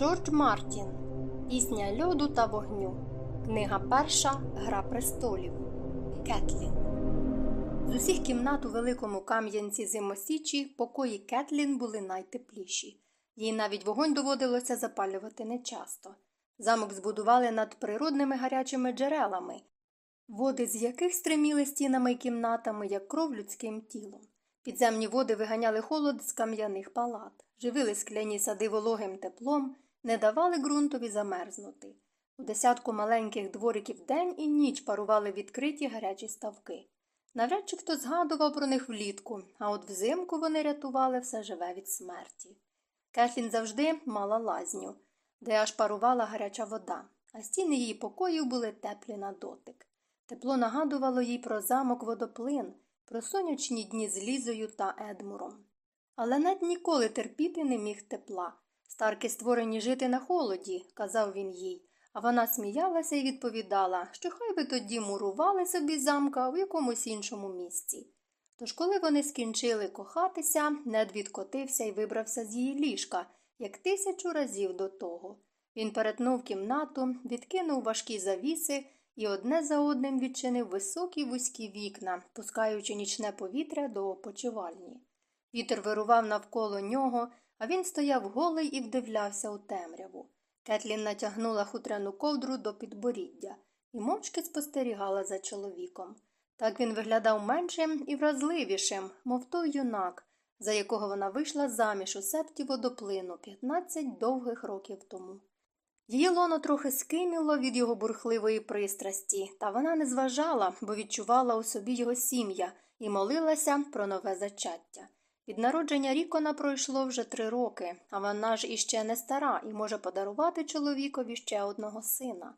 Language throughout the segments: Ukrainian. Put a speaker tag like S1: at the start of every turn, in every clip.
S1: Джордж Мартін Пісня льоду та вогню. Книга перша Гра престолів. Кетлін. З усіх кімнат у великому кам'янці зимосічі покої Кетлін були найтепліші. Їй навіть вогонь доводилося запалювати нечасто. Замок збудували над природними гарячими джерелами, води з яких стриміли стінами й кімнатами, як кров людським тілом. Підземні води виганяли холод з кам'яних палат, живили скляні сади вологим теплом не давали ґрунтові замерзнути. У десятку маленьких двориків день і ніч парували відкриті гарячі ставки. Навряд чи хто згадував про них влітку, а от взимку вони рятували все живе від смерті. Кетлін завжди мала лазню, де аж парувала гаряча вода, а стіни її покоїв були теплі на дотик. Тепло нагадувало їй про замок водоплин, про сонячні дні з Лізою та Едмуром. Але над ніколи терпіти не міг тепла. Старки створені жити на холоді, казав він їй, а вона сміялася і відповідала, що хай би тоді мурували собі замка в якомусь іншому місці. Тож, коли вони скінчили кохатися, нед відкотився і вибрався з її ліжка, як тисячу разів до того. Він перетнув кімнату, відкинув важкі завіси і одне за одним відчинив високі вузькі вікна, пускаючи нічне повітря до опочивальні. Вітер вирував навколо нього, а він стояв голий і вдивлявся у темряву. Кетлін натягнула хутряну ковдру до підборіддя і мовчки спостерігала за чоловіком. Так він виглядав меншим і вразливішим, мов той юнак, за якого вона вийшла заміж у септі водоплину 15 довгих років тому. Її лоно трохи скиміло від його бурхливої пристрасті, та вона не зважала, бо відчувала у собі його сім'я і молилася про нове зачаття. Від народження Рікона пройшло вже три роки, а вона ж іще не стара і може подарувати чоловікові ще одного сина.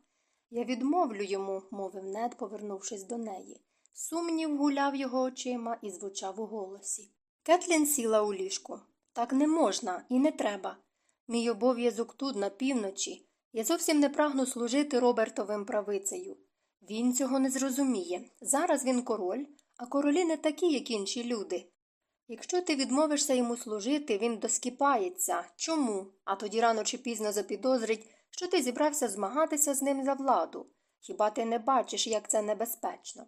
S1: Я відмовлю йому, мовив нед, повернувшись до неї. Сумнів гуляв його очима і звучав у голосі. Кетлін сіла у ліжку. Так не можна і не треба. Мій обов'язок тут, на півночі. Я зовсім не прагну служити Робертовим правицею. Він цього не зрозуміє. Зараз він король, а королі не такі, як інші люди. Якщо ти відмовишся йому служити, він доскіпається. Чому? А тоді рано чи пізно запідозрить, що ти зібрався змагатися з ним за владу. Хіба ти не бачиш, як це небезпечно?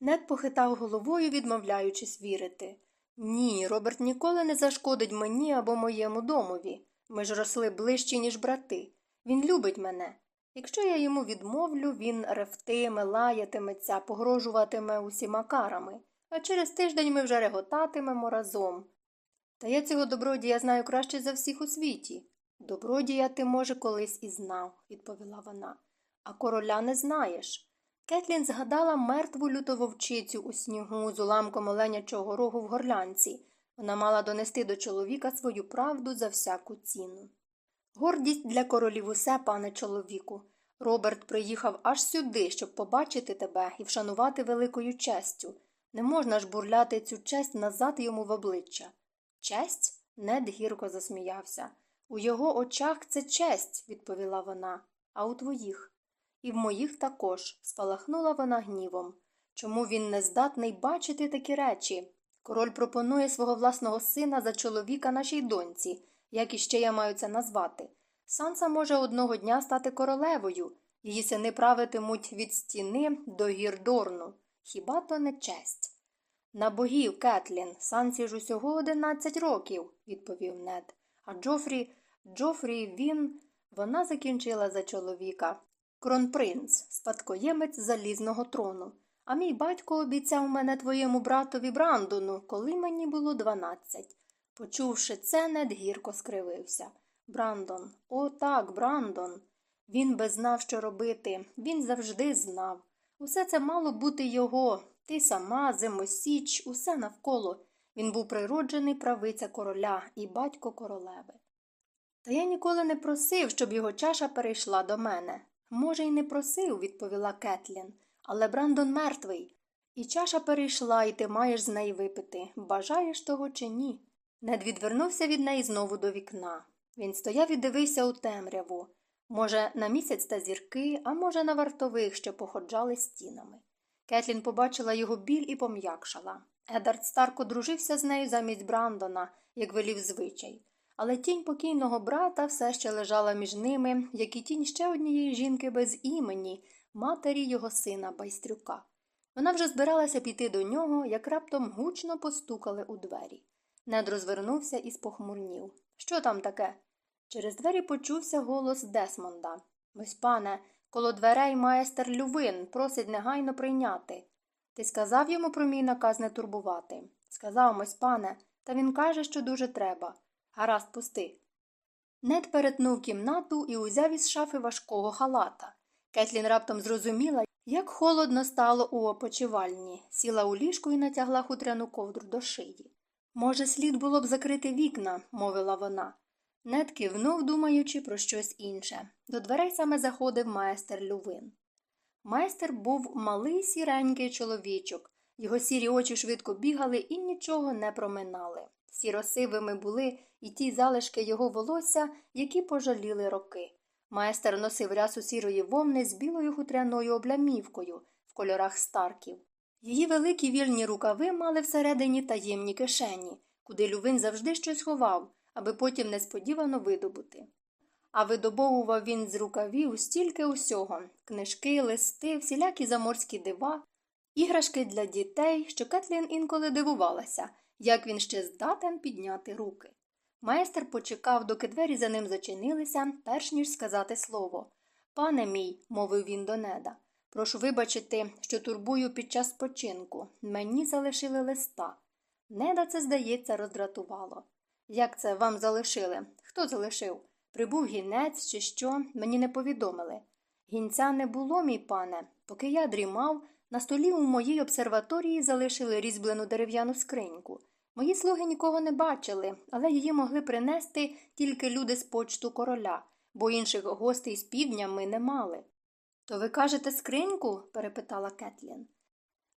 S1: Нед похитав головою, відмовляючись вірити. Ні, Роберт ніколи не зашкодить мені або моєму домові. Ми ж росли ближче, ніж брати. Він любить мене. Якщо я йому відмовлю, він ревтиме, лаятиметься, погрожуватиме усіма карами а через тиждень ми вже реготатимемо разом. Та я цього добродія знаю краще за всіх у світі. Добродія ти, може, колись і знав, відповіла вона, а короля не знаєш. Кетлін згадала мертву лютововчицю у снігу з уламком оленячого рогу в горлянці. Вона мала донести до чоловіка свою правду за всяку ціну. Гордість для королів усе, пане чоловіку. Роберт приїхав аж сюди, щоб побачити тебе і вшанувати великою честю. Не можна ж бурляти цю честь назад йому в обличчя. Честь? Нед гірко засміявся. У його очах це честь, відповіла вона, а у твоїх. І в моїх також, спалахнула вона гнівом. Чому він не здатний бачити такі речі? Король пропонує свого власного сина за чоловіка нашій доньці, як іще я маю це назвати. Санса може одного дня стати королевою, її сини правитимуть від стіни до гірдорну. Хіба то не честь? На богів, Кетлін, Сансі ж усього одинадцять років, відповів нед. А Джофрі, Джофрі, він. Вона закінчила за чоловіка. Кронпринц, спадкоємець залізного трону. А мій батько обіцяв мене твоєму братові Брандону, коли мені було дванадцять. Почувши це, нед гірко скривився. Брандон, о так, Брандон. Він би знав, що робити, він завжди знав. Усе це мало бути його, ти сама, зимосіч, усе навколо. Він був природжений правиця короля і батько королеви. Та я ніколи не просив, щоб його чаша перейшла до мене. Може, й не просив, відповіла Кетлін, але Брандон мертвий. І чаша перейшла, і ти маєш з неї випити. Бажаєш того чи ні? Нед відвернувся від неї знову до вікна. Він стояв і дивився у темряву. Може, на місяць та зірки, а може, на вартових, що походжали стінами. Кетлін побачила його біль і пом'якшала. Едард Старк одружився з нею замість Брандона, як велів звичай. але тінь покійного брата все ще лежала між ними, як і тінь ще однієї жінки без імені, матері його сина Байстрюка. Вона вже збиралася піти до нього, як раптом гучно постукали у двері. Нед розвернувся і спохмурнів. Що там таке? Через двері почувся голос Десмонда. Ось, пане, коло дверей майстер Лювин просить негайно прийняти. Ти сказав йому про мій наказ не турбувати. Сказав ось, пане, та він каже, що дуже треба. Гаразд, пусти. Нед перетнув кімнату і узяв із шафи важкого халата. Кетлін раптом зрозуміла, як холодно стало у опочивальні, сіла у ліжку і натягла хутряну ковдру до шиї. Може, слід було б закрити вікна, мовила вона. Нед кивнув, думаючи про щось інше. До дверей саме заходив майстер Лювин. Майстер був малий сіренький чоловічок. Його сірі очі швидко бігали і нічого не проминали. Сіросивими були і ті залишки його волосся, які пожаліли роки. Майстер носив рясу сірої вовни з білою хутряною облямівкою в кольорах старків. Її великі вільні рукави мали всередині таємні кишені, куди Лювин завжди щось ховав, аби потім несподівано видобути. А видобовував він з рукавів стільки усього книжки, листи, всілякі заморські дива, іграшки для дітей, що Кетлін інколи дивувалася, як він ще здатен підняти руки. Майстер почекав, доки двері за ним зачинилися, перш ніж сказати слово. Пане мій, мовив він до неда, прошу вибачити, що турбую під час спочинку. Мені залишили листа. Неда це, здається, роздратувало. Як це вам залишили? Хто залишив? Прибув гінець чи що, мені не повідомили. Гінця не було, мій пане. Поки я дрімав, на столі у моїй обсерваторії залишили різьблену дерев'яну скриньку. Мої слуги нікого не бачили, але її могли принести тільки люди з почту короля, бо інших гостей з півдня ми не мали. То ви кажете скриньку? перепитала Кетлін.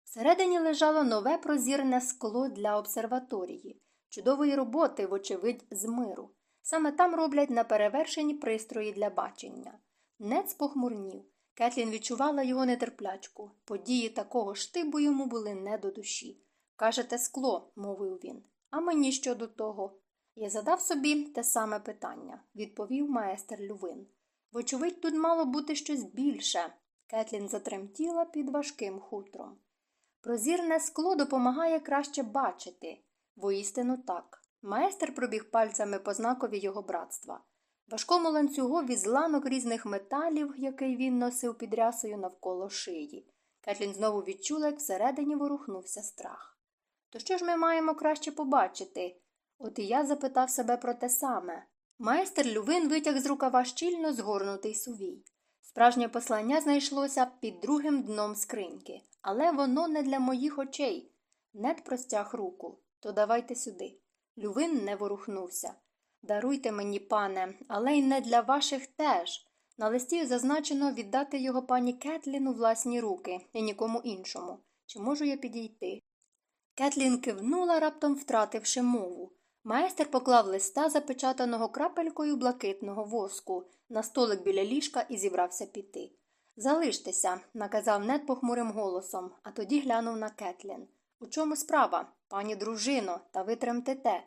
S1: Всередині лежало нове прозірне скло для обсерваторії, чудової роботи, вочевидь, з миру. Саме там роблять неперевершені пристрої для бачення. Нец похмурнів. Кетлін відчувала його нетерплячку. Події такого штибу йому були не до душі. Кажете, скло, мовив він. А мені що до того? Я задав собі те саме питання, відповів майстер Лювин. Вочевидь, тут мало бути щось більше. Кетлін затремтіла під важким хутром. Прозірне скло допомагає краще бачити. Воістину так. Майстер пробіг пальцями по знакові його братства. Важкому ланцюгові зланок різних металів, який він носив під рясою навколо шиї. Кетлін знову відчула, як всередині ворухнувся страх. То що ж ми маємо краще побачити? От і я запитав себе про те саме. Майстер Лювин витяг з рукава щільно згорнутий сувій. Справжнє послання знайшлося під другим дном скриньки, але воно не для моїх очей. Нед простяг руку. То давайте сюди. Лювин не ворухнувся. Даруйте мені, пане, але й не для ваших теж. На листі зазначено віддати його пані Кетлін у власні руки і нікому іншому. Чи можу я підійти? Кетлін кивнула, раптом втративши мову. Майстер поклав листа, запечатаного крапелькою блакитного воску, на столик біля ліжка і зібрався піти. Залиштеся, наказав нед похмурим голосом, а тоді глянув на Кетлін. У чому справа, пані дружино, та ви тремтете.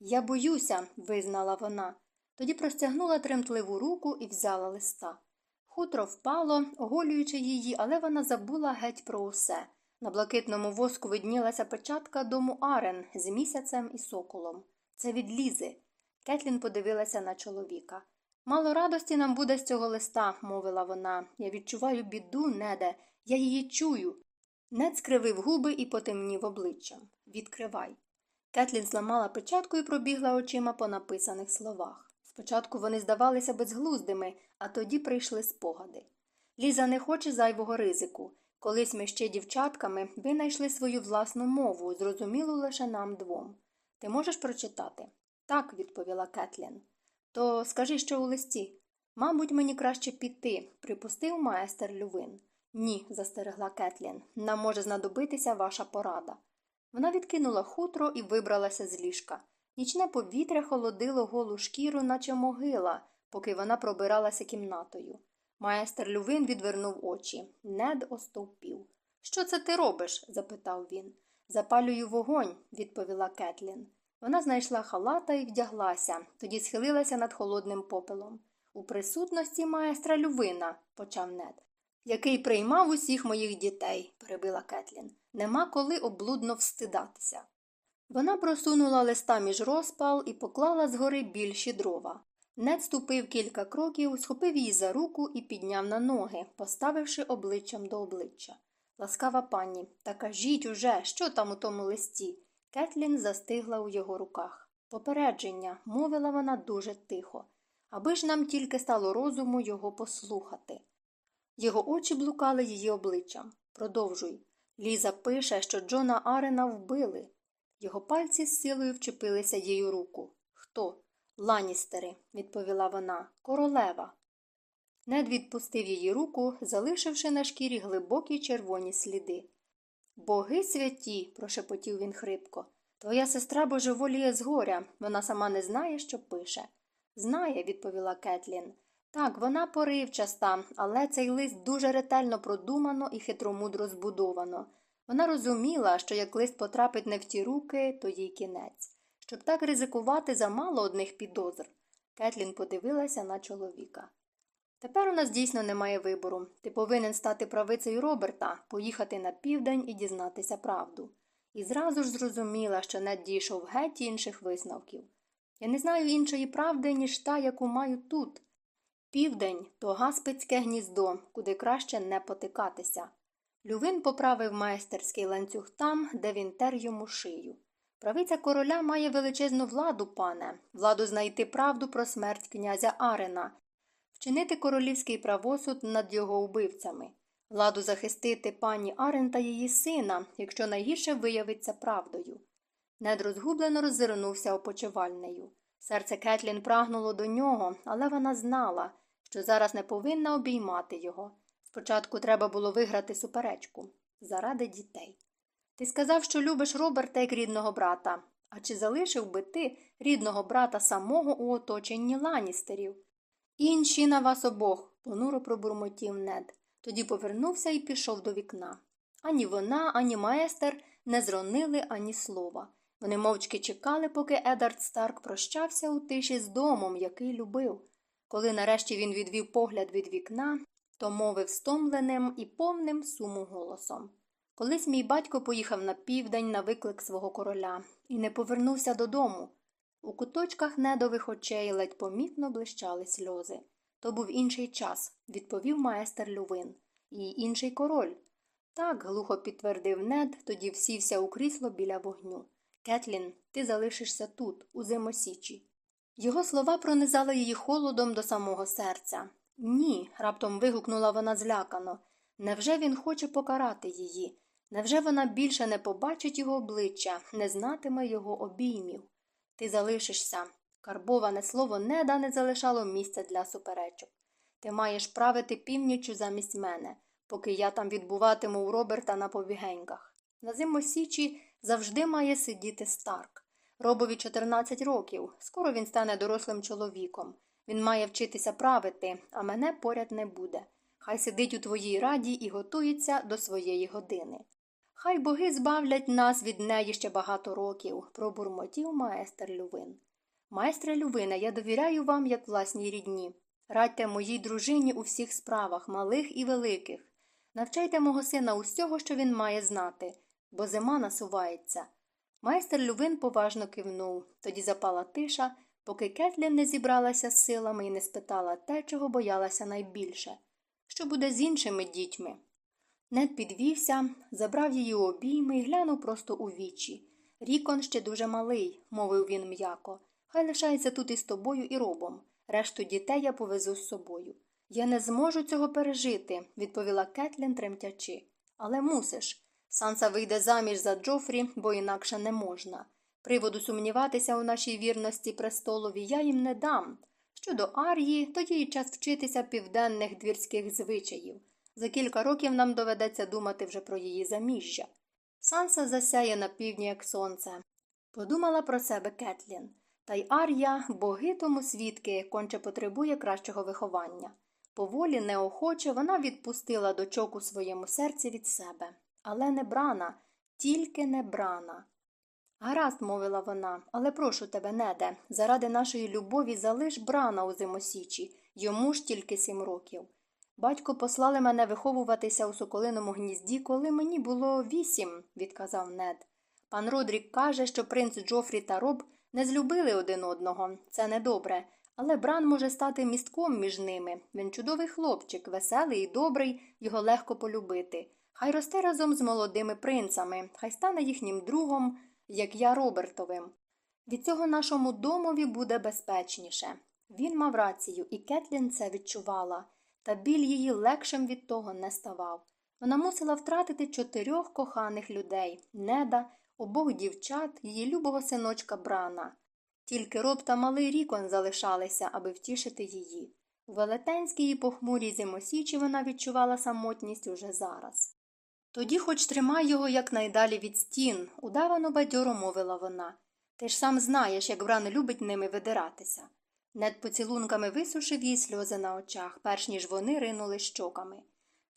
S1: Я боюся, визнала вона. Тоді простягнула тремтливу руку і взяла листа. Хутро впало, оголюючи її, але вона забула геть про усе. На блакитному воску виднілася печатка дому Арен з місяцем і соколом. Це від Лізи. Кетлін подивилася на чоловіка. Мало радості нам буде з цього листа, мовила вона. Я відчуваю біду, неде, я її чую. Нед скривив губи і потемнів обличчям. Відкривай. Кетлін зламала печатку і пробігла очима по написаних словах. Спочатку вони здавалися безглуздими, а тоді прийшли спогади. Ліза не хоче зайвого ризику. Колись ми ще дівчатками винайшли свою власну мову, зрозумілу лише нам двом. Ти можеш прочитати? Так, відповіла Кетлін. То скажи, що у листі. Мабуть, мені краще піти, припустив майстер Лювин. Ні, застерегла Кетлін. Нам може знадобитися ваша порада. Вона відкинула хутро і вибралася з ліжка. Нічне повітря холодило голу шкіру, наче могила, поки вона пробиралася кімнатою. Майстер Лювин відвернув очі. Нед остовпів. Що це ти робиш? запитав він. Запалюю вогонь, відповіла Кетлін. Вона знайшла халата і вдяглася, тоді схилилася над холодним попелом. У присутності маестра Лювина, почав нед, який приймав усіх моїх дітей, перебила Кетлін. Нема коли облудно встидатися. Вона просунула листа між розпал і поклала згори більші дрова. Нед ступив кілька кроків, схопив її за руку і підняв на ноги, поставивши обличчям до обличчя. Ласкава пані, та кажіть уже, що там у тому листі. Кетлін застигла у його руках. Попередження, мовила вона дуже тихо, аби ж нам тільки стало розуму його послухати. Його очі блукали її обличчям. Продовжуй. Ліза пише, що Джона Арена вбили. Його пальці з силою вчепилися її руку. Хто? Ланістери, відповіла вона, королева. Нед відпустив її руку, залишивши на шкірі глибокі червоні сліди. Боги святі, прошепотів він хрипко. Твоя сестра божеволіє з горя, вона сама не знає, що пише. Знає, відповіла Кетлін. Так, вона поривчаста, але цей лист дуже ретельно продумано і хитромудро збудовано. Вона розуміла, що як лист потрапить не в ті руки, то їй кінець. Щоб так ризикувати замало одних підозр. Кетлін подивилася на чоловіка. Тепер у нас дійсно немає вибору. Ти повинен стати правицею Роберта, поїхати на південь і дізнатися правду. І зразу ж зрозуміла, що не дійшов геть інших висновків. Я не знаю іншої правди, ніж та, яку маю тут. Південь то гаспицьке гніздо, куди краще не потикатися. Лювин поправив майстерський ланцюг там, де він тер йому шию. Правиця короля має величезну владу, пане, владу знайти правду про смерть князя Арена, вчинити королівський правосуд над його вбивцями, владу захистити пані Арен та її сина, якщо найгірше виявиться правдою. Нед розгублено роззирнувся опочивальнею. Серце Кетлін прагнуло до нього, але вона знала, що зараз не повинна обіймати його. Спочатку треба було виграти суперечку заради дітей. Ти сказав, що любиш Роберта як рідного брата. А чи залишив би ти рідного брата самого у оточенні ланістерів? Інші на вас обох, понуро пробурмотів нед. Тоді повернувся і пішов до вікна. Ані вона, ані майстер не зронили ані слова. Вони мовчки чекали, поки Едард Старк прощався у тиші з домом, який любив. Коли нарешті він відвів погляд від вікна, то мовив стомленим і повним суму голосом. Колись мій батько поїхав на південь на виклик свого короля і не повернувся додому. У куточках недових очей ледь помітно блищали сльози. То був інший час, відповів майстер Лювин. І інший король. Так, глухо підтвердив нед, тоді всівся у крісло біля вогню. Кетлін, ти залишишся тут, у зимосічі. Його слова пронизали її холодом до самого серця. Ні, раптом вигукнула вона злякано. Невже він хоче покарати її? Невже вона більше не побачить його обличчя, не знатиме його обіймів? Ти залишишся. Карбоване слово неда не залишало місця для суперечок. Ти маєш правити північю замість мене, поки я там відбуватиму у Роберта на побігеньках. На зимосічі завжди має сидіти Старк. Робові 14 років. Скоро він стане дорослим чоловіком. Він має вчитися правити, а мене поряд не буде. Хай сидить у твоїй раді і готується до своєї години. Хай боги збавлять нас від неї ще багато років, пробурмотів майстер Лювин. Майстре Лювина, я довіряю вам, як власній рідні. Радьте моїй дружині у всіх справах, малих і великих. Навчайте мого сина усього, що він має знати, бо зима насувається. Майстер Лювин поважно кивнув, тоді запала тиша, поки Кетлін не зібралася з силами і не спитала те, чого боялася найбільше що буде з іншими дітьми. Нед підвівся, забрав її обійми і глянув просто у вічі. Рікон ще дуже малий, мовив він м'яко. Хай лишається тут із тобою і робом. Решту дітей я повезу з собою. Я не зможу цього пережити, відповіла Кетлін, тремтячи. Але мусиш. Санса вийде заміж за Джофрі, бо інакше не можна. Приводу сумніватися у нашій вірності престолові я їм не дам. Щодо Ар'ї, то їй час вчитися південних двірських звичаїв. За кілька років нам доведеться думати вже про її заміжжя. Санса засяє на півдні, як сонце. Подумала про себе Кетлін. Та й Ар'я, боги тому свідки, конче потребує кращого виховання. Поволі, неохоче, вона відпустила дочок у своєму серці від себе. Але не брана, тільки не брана. Гаразд, мовила вона, але прошу тебе, неде, заради нашої любові залиш брана у зимосічі, йому ж тільки сім років. Батько послали мене виховуватися у соколиному гнізді, коли мені було вісім, відказав нед. Пан Родрік каже, що принц Джофрі та Роб не злюбили один одного. Це недобре. Але Бран може стати містком між ними. Він чудовий хлопчик, веселий і добрий, його легко полюбити. Хай росте разом з молодими принцами, хай стане їхнім другом, як я Робертовим. Від цього нашому домові буде безпечніше. Він мав рацію, і Кетлін це відчувала, та біль її легшим від того не ставав. Вона мусила втратити чотирьох коханих людей неда, обох дівчат, її любого синочка Брана. Тільки роб та малий рікон залишалися, аби втішити її. У велетенській і похмурій зимосічі вона відчувала самотність уже зараз. Тоді хоч тримай його якнайдалі від стін, удавано бадьоро мовила вона. Ти ж сам знаєш, як Бран любить ними видиратися. Нед поцілунками висушив їй сльози на очах, перш ніж вони ринули щоками.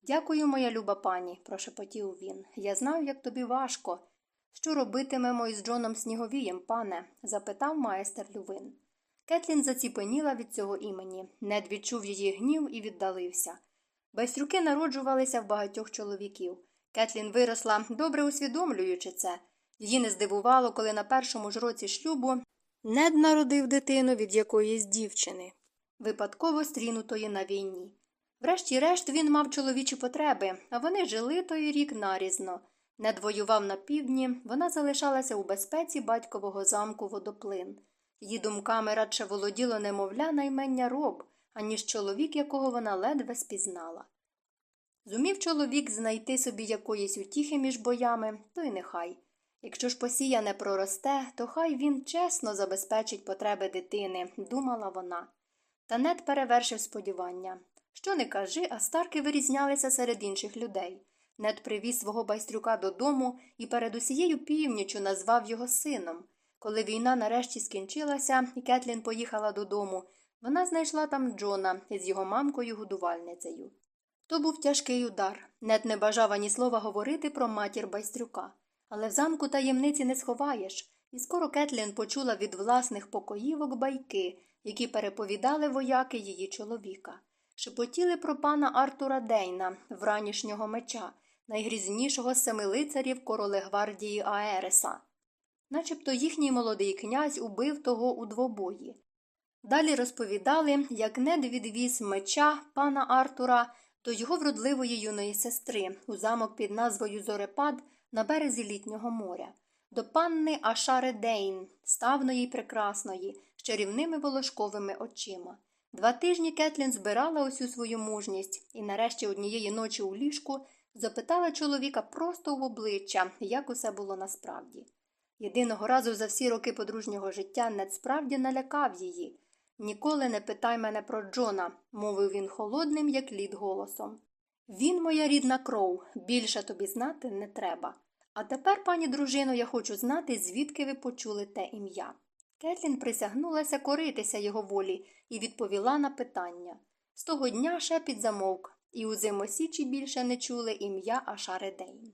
S1: Дякую, моя люба пані, прошепотів він. Я знаю, як тобі важко. Що робитимемо із Джоном Сніговієм, пане? запитав майстер Лювин. Кетлін заціпеніла від цього імені. Нед відчув її гнів і віддалився. Байстрюки народжувалися в багатьох чоловіків. Кетлін виросла, добре усвідомлюючи це. Її не здивувало, коли на першому ж році шлюбу Нед народив дитину від якоїсь дівчини, випадково стрінутої на війні. Врешті-решт він мав чоловічі потреби, а вони жили той рік нарізно. Нед воював на півдні, вона залишалася у безпеці батькового замку водоплин. Її думками радше володіло немовля наймення роб, аніж чоловік, якого вона ледве спізнала. Зумів чоловік знайти собі якоїсь утіхи між боями, то й нехай. Якщо ж посія не проросте, то хай він чесно забезпечить потреби дитини, думала вона. Та нед перевершив сподівання. Що не кажи, а старки вирізнялися серед інших людей. Нед привіз свого байстрюка додому і перед усією північю назвав його сином. Коли війна нарешті скінчилася і Кетлін поїхала додому, вона знайшла там Джона з його мамкою годувальницею. То був тяжкий удар. Нед не бажав ані слова говорити про матір байстрюка. Але в замку таємниці не сховаєш, і скоро Кетлін почула від власних покоївок байки, які переповідали вояки її чоловіка. Шепотіли про пана Артура Дейна, вранішнього меча, найгрізнішого семилицарів королегвардії Аереса. Начебто їхній молодий князь убив того у двобої. Далі розповідали, як нед відвіз меча пана Артура до його вродливої юної сестри у замок під назвою Зорепад на березі літнього моря, до панни Ашари Дейн, ставної й прекрасної, з чарівними волошковими очима. Два тижні Кетлін збирала усю свою мужність і, нарешті, однієї ночі у ліжку запитала чоловіка просто в обличчя, як усе було насправді. Єдиного разу за всі роки подружнього життя Нед справді налякав її. Ніколи не питай мене про Джона, мовив він холодним, як лід голосом. Він моя рідна кров, більше тобі знати не треба. А тепер, пані дружино, я хочу знати, звідки ви почули те ім'я. Кетлін присягнулася коритися його волі і відповіла на питання. З того дня шепіт замовк, і у зимосічі більше не чули ім'я Ашари Дейн.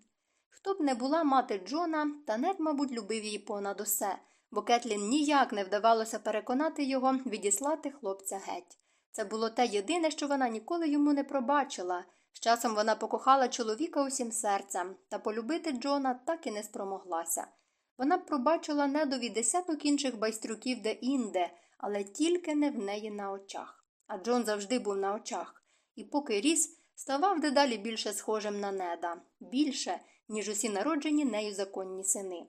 S1: Хто б не була мати Джона, та нед, мабуть, любив її понад усе, бо Кетлін ніяк не вдавалося переконати його відіслати хлопця геть. Це було те єдине, що вона ніколи йому не пробачила. З часом вона покохала чоловіка усім серцем, та полюбити Джона так і не спромоглася. Вона б пробачила недові десяток інших байстрюків де інде, але тільки не в неї на очах. А Джон завжди був на очах, і поки ріс, ставав дедалі більше схожим на неда, більше, ніж усі народжені нею законні сини.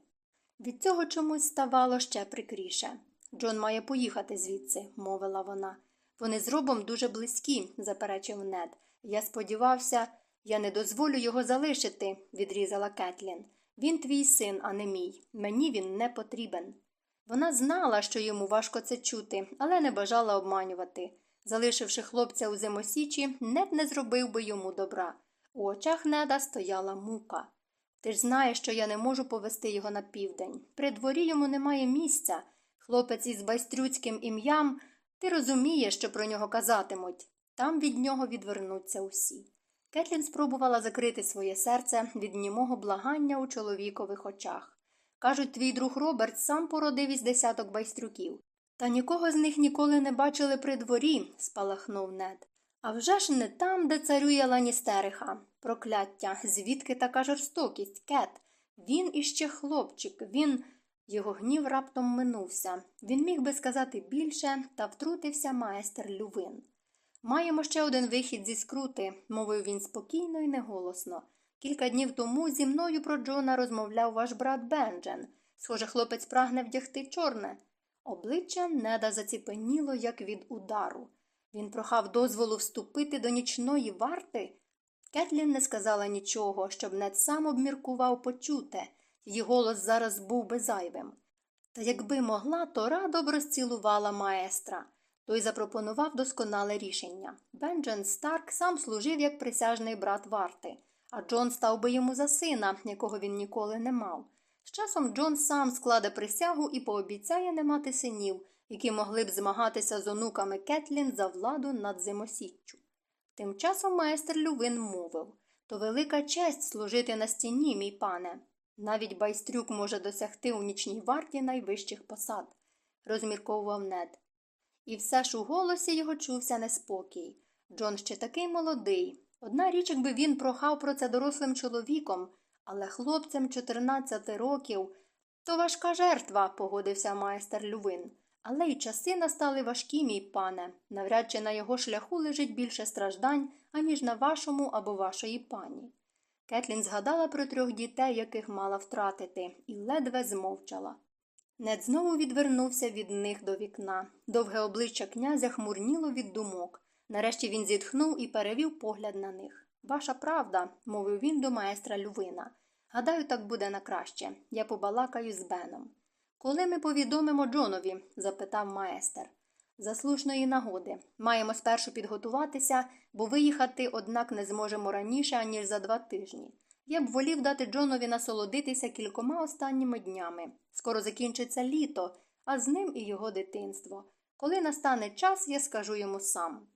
S1: Від цього чомусь ставало ще прикріше. Джон має поїхати звідси, мовила вона. Вони з робом дуже близькі, заперечив нед. Я сподівався, я не дозволю його залишити, відрізала Кетлін. Він твій син, а не мій. Мені він не потрібен. Вона знала, що йому важко це чути, але не бажала обманювати. Залишивши хлопця у зимосічі, нед не зробив би йому добра. У очах неда стояла мука. Ти ж знаєш, що я не можу повести його на південь. При дворі йому немає місця. Хлопець із байстрюцьким ім'ям, ти розумієш, що про нього казатимуть. Там від нього відвернуться усі. Кетлін спробувала закрити своє серце від німого благання у чоловікових очах. Кажуть, твій друг Роберт сам породив із десяток байстрюків. Та нікого з них ніколи не бачили при дворі, спалахнув нед. А вже ж не там, де царює Ланістериха. Прокляття, звідки така жорстокість, кет? Він іще хлопчик, він. Його гнів раптом минувся. Він міг би сказати більше, та втрутився майстер Лювин. Маємо ще один вихід зі скрути, мовив він спокійно і неголосно. Кілька днів тому зі мною про Джона розмовляв ваш брат Бенджен. Схоже, хлопець прагне вдягти чорне. Обличчя неда заціпеніло, як від удару. Він прохав дозволу вступити до нічної варти. Кетлін не сказала нічого, щоб нед сам обміркував почуте. Її голос зараз був би зайвим. Та якби могла, то радо б розцілувала маестра. Той запропонував досконале рішення. Бенджен Старк сам служив як присяжний брат варти, а Джон став би йому за сина, якого він ніколи не мав. З часом Джон сам складе присягу і пообіцяє не мати синів, які могли б змагатися з онуками Кетлін за владу над зимосіччю. Тим часом майстер Лювин мовив то велика честь служити на стіні, мій пане. Навіть байстрюк може досягти у нічній варті найвищих посад, розмірковував нед. І все ж у голосі його чувся неспокій. Джон ще такий молодий. Одна річ, якби він прохав про це дорослим чоловіком, але хлопцям 14 років то важка жертва, погодився майстер Лювин. Але й часи настали важкі, мій пане. Навряд чи на його шляху лежить більше страждань, аніж на вашому або вашої пані. Кетлін згадала про трьох дітей, яких мала втратити, і ледве змовчала. Нед знову відвернувся від них до вікна. Довге обличчя князя хмурніло від думок. Нарешті він зітхнув і перевів погляд на них. Ваша правда, мовив він до майстра Лювина. Гадаю, так буде на краще. Я побалакаю з Беном. Коли ми повідомимо Джонові? запитав майстер. За слушної нагоди. Маємо спершу підготуватися, бо виїхати, однак, не зможемо раніше, аніж за два тижні. Я б волів дати Джонові насолодитися кількома останніми днями. Скоро закінчиться літо, а з ним і його дитинство. Коли настане час, я скажу йому сам.